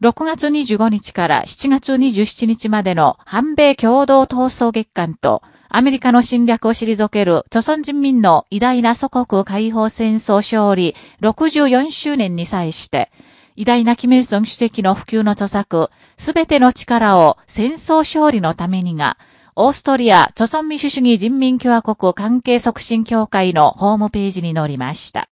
6月25日から7月27日までの反米共同闘争月間と、アメリカの侵略を退ける、著存人民の偉大な祖国解放戦争勝利64周年に際して、偉大なキミルソン主席の普及の著作、すべての力を戦争勝利のためにが、オーストリア、著存民主主義人民共和国関係促進協会のホームページに載りました。